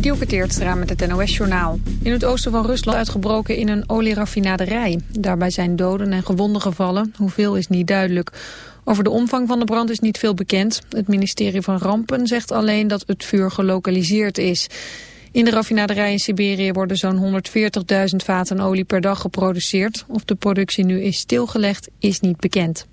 Dielke Teertstra met het NOS-journaal. In het oosten van Rusland uitgebroken in een olieraffinaderij. Daarbij zijn doden en gewonden gevallen. Hoeveel is niet duidelijk. Over de omvang van de brand is niet veel bekend. Het ministerie van Rampen zegt alleen dat het vuur gelokaliseerd is. In de raffinaderij in Siberië worden zo'n 140.000 vaten olie per dag geproduceerd. Of de productie nu is stilgelegd is niet bekend.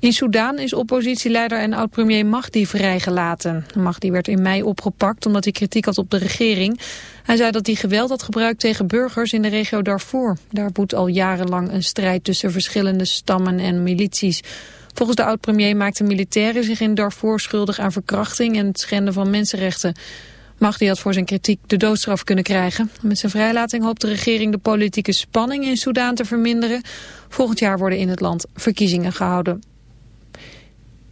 In Soedan is oppositieleider en oud-premier Mahdi vrijgelaten. Mahdi werd in mei opgepakt omdat hij kritiek had op de regering. Hij zei dat hij geweld had gebruikt tegen burgers in de regio Darfur. Daar woedt al jarenlang een strijd tussen verschillende stammen en milities. Volgens de oud-premier maakten militairen zich in Darfur schuldig aan verkrachting en het schenden van mensenrechten. Mahdi had voor zijn kritiek de doodstraf kunnen krijgen. Met zijn vrijlating hoopt de regering de politieke spanning in Soedan te verminderen. Volgend jaar worden in het land verkiezingen gehouden.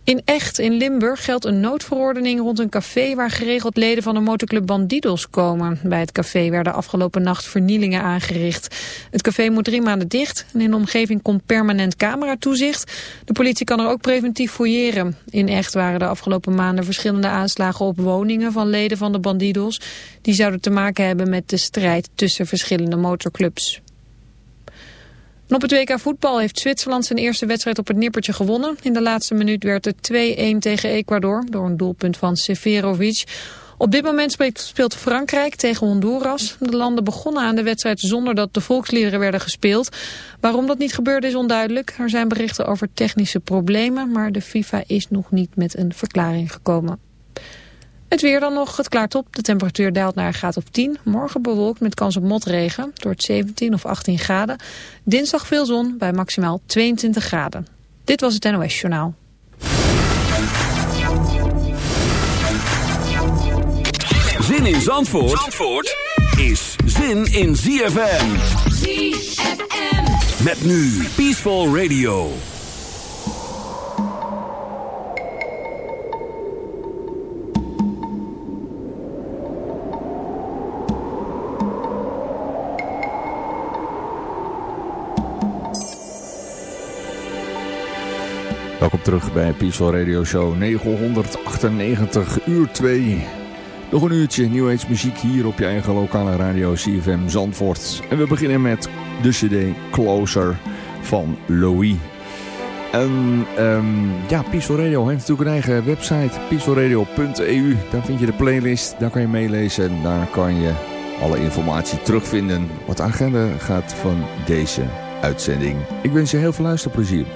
In Echt in Limburg geldt een noodverordening rond een café waar geregeld leden van de motorclub Bandidos komen. Bij het café werden afgelopen nacht vernielingen aangericht. Het café moet drie maanden dicht en in de omgeving komt permanent cameratoezicht. De politie kan er ook preventief fouilleren. In Echt waren de afgelopen maanden verschillende aanslagen op woningen van leden van de Bandidos. Die zouden te maken hebben met de strijd tussen verschillende motorclubs op het WK voetbal heeft Zwitserland zijn eerste wedstrijd op het nippertje gewonnen. In de laatste minuut werd het 2-1 tegen Ecuador door een doelpunt van Severovic. Op dit moment speelt Frankrijk tegen Honduras. De landen begonnen aan de wedstrijd zonder dat de volksliederen werden gespeeld. Waarom dat niet gebeurde is onduidelijk. Er zijn berichten over technische problemen, maar de FIFA is nog niet met een verklaring gekomen. Het weer dan nog, het klaart op. De temperatuur daalt naar een graad of 10. Morgen bewolkt met kans op motregen, door het 17 of 18 graden. Dinsdag veel zon bij maximaal 22 graden. Dit was het NOS Journaal. Zin in Zandvoort, Zandvoort is zin in ZFM. ZFM. Met nu Peaceful Radio. Welkom terug bij Peaceful Radio Show 998 uur 2. Nog een uurtje New muziek hier op je eigen lokale radio CFM Zandvoort. En we beginnen met de cd Closer van Louis. En um, ja, Peaceful Radio heeft natuurlijk een eigen website, peacefulradio.eu. Daar vind je de playlist, daar kan je meelezen en daar kan je alle informatie terugvinden. Wat de agenda gaat van deze uitzending. Ik wens je heel veel luisterplezier.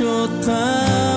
your time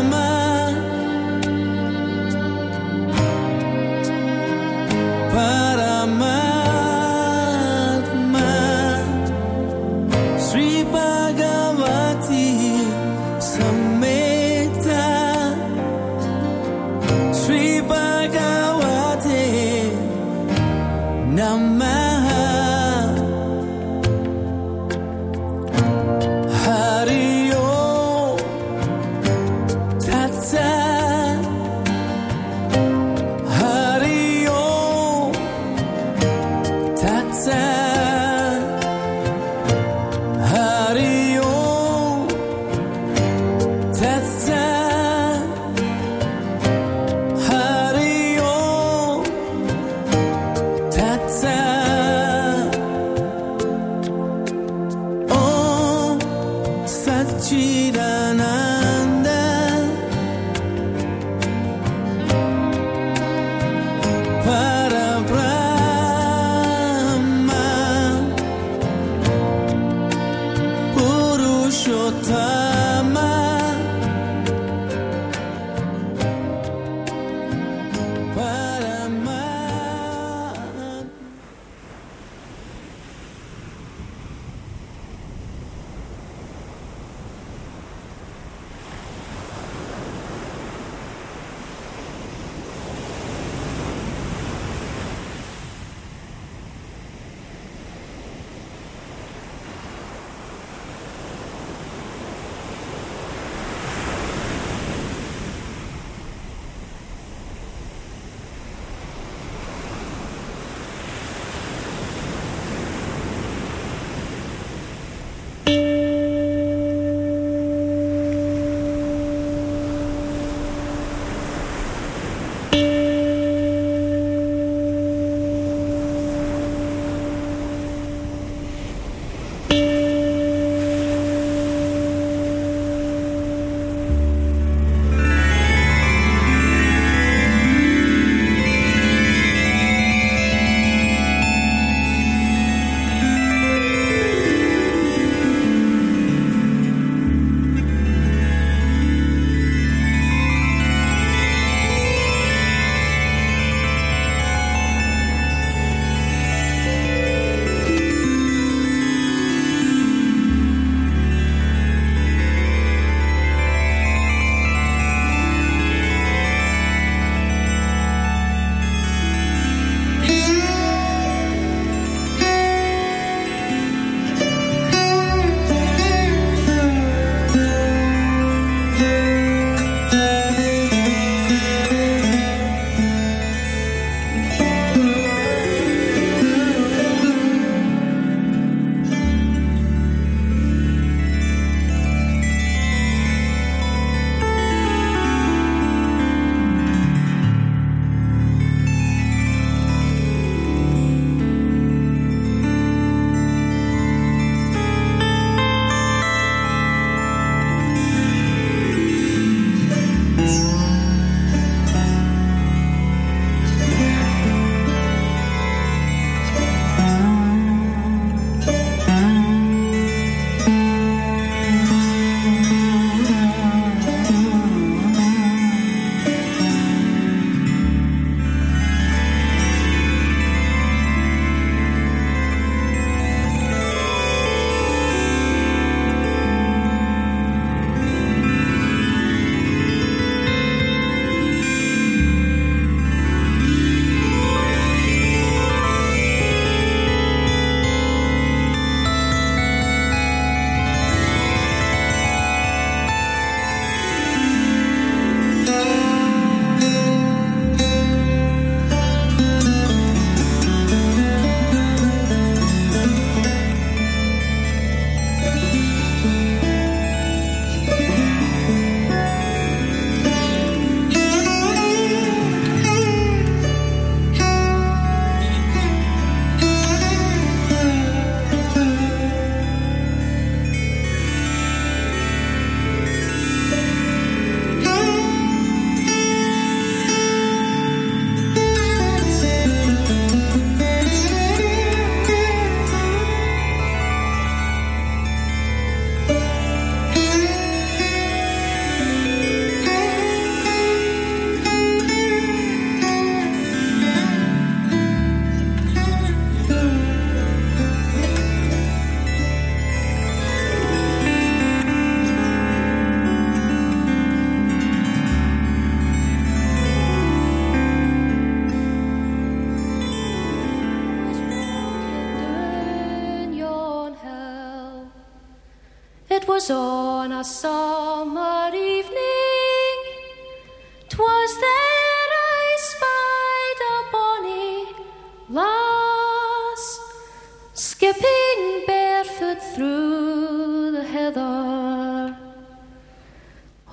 skipping barefoot through the heather.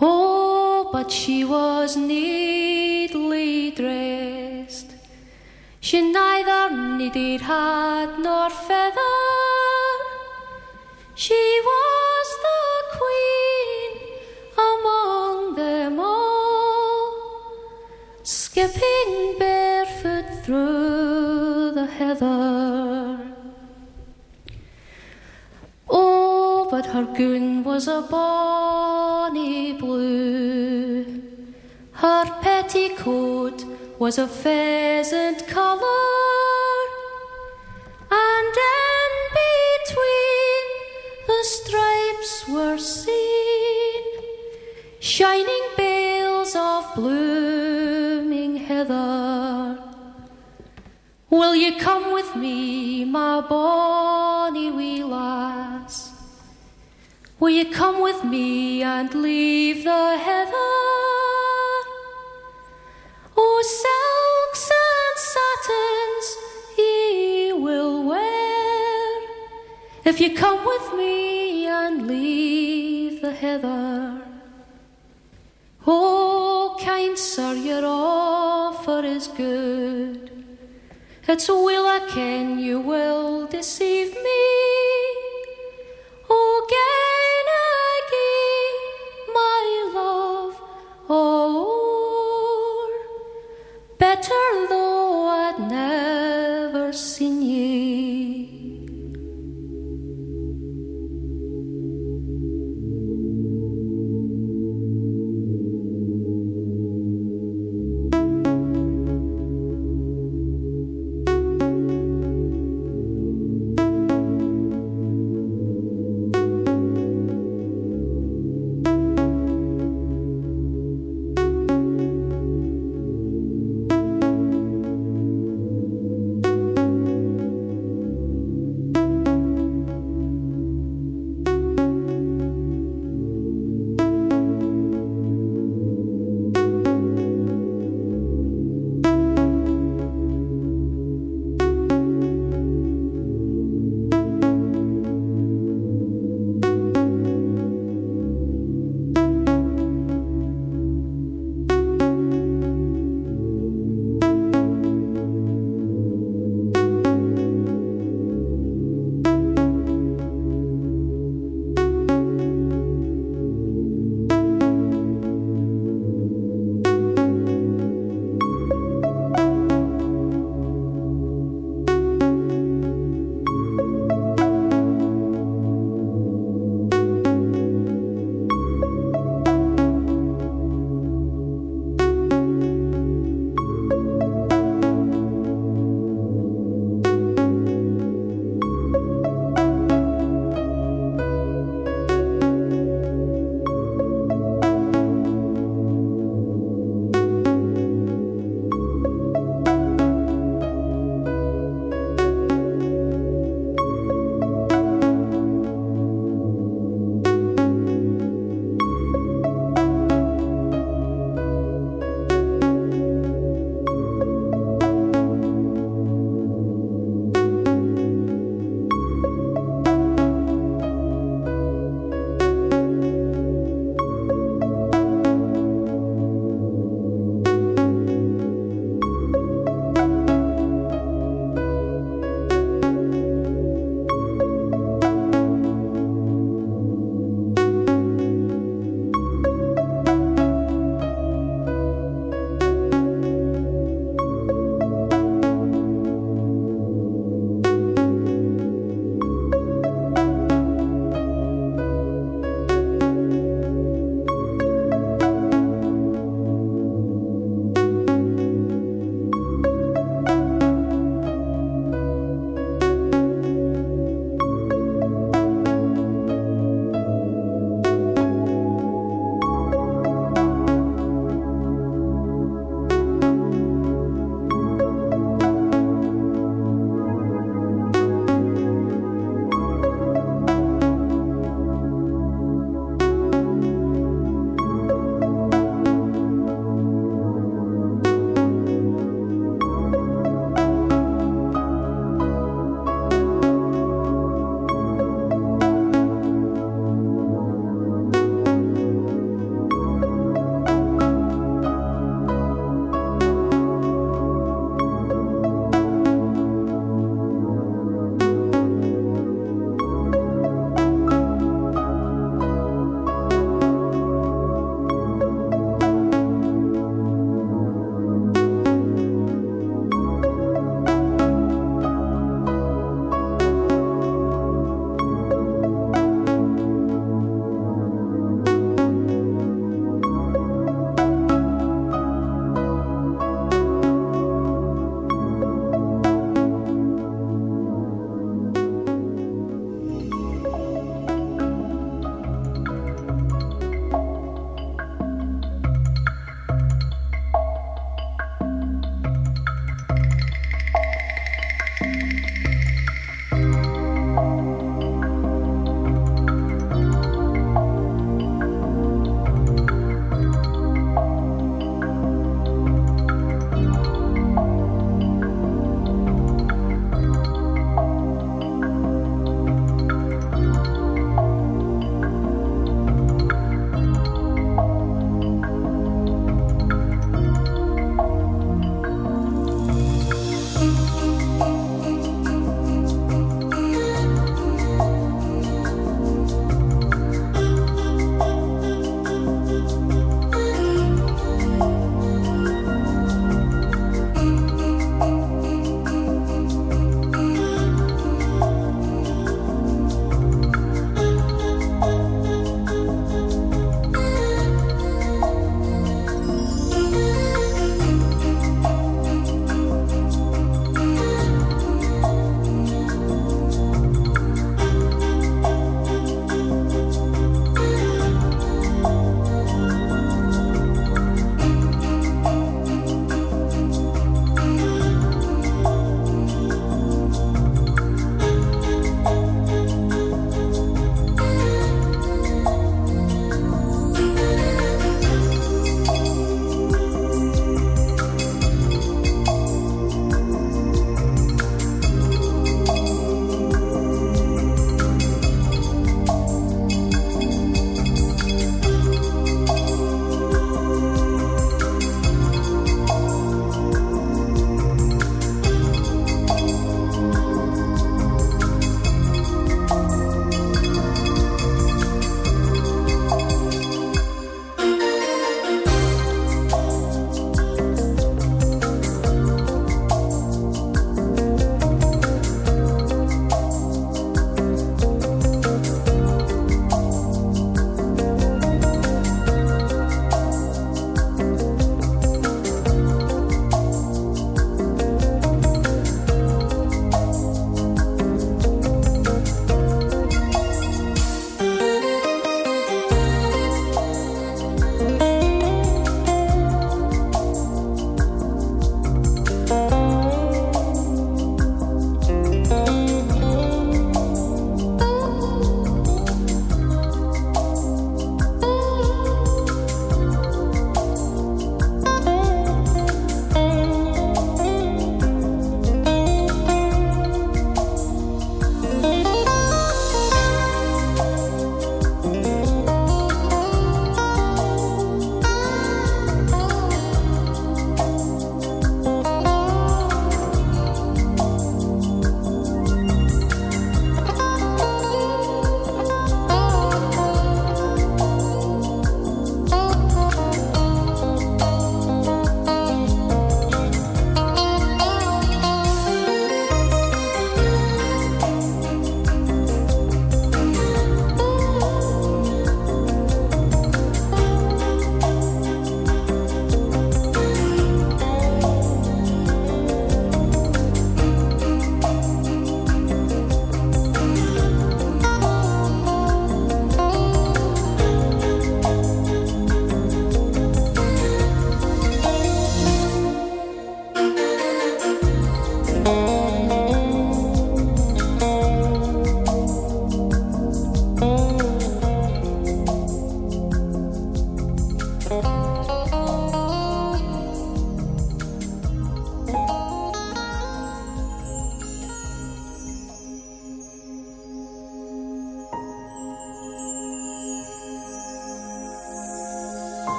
Oh, but she was neatly dressed. She neither needed hat nor feather. She was the queen among them all, skipping barefoot through the heather. Oh, but her gown was a bonny blue. Her petticoat was a pheasant colour, and in between the stripes were seen shining bales of blooming heather. Will you come with me, my bonny wee lass? Will you come with me and leave the heather? Oh, silks and satins ye will wear if you come with me and leave the heather. Oh, kind sir, your offer is good. It's a will I ken you will deceive me. Oh, gain or better, Lord.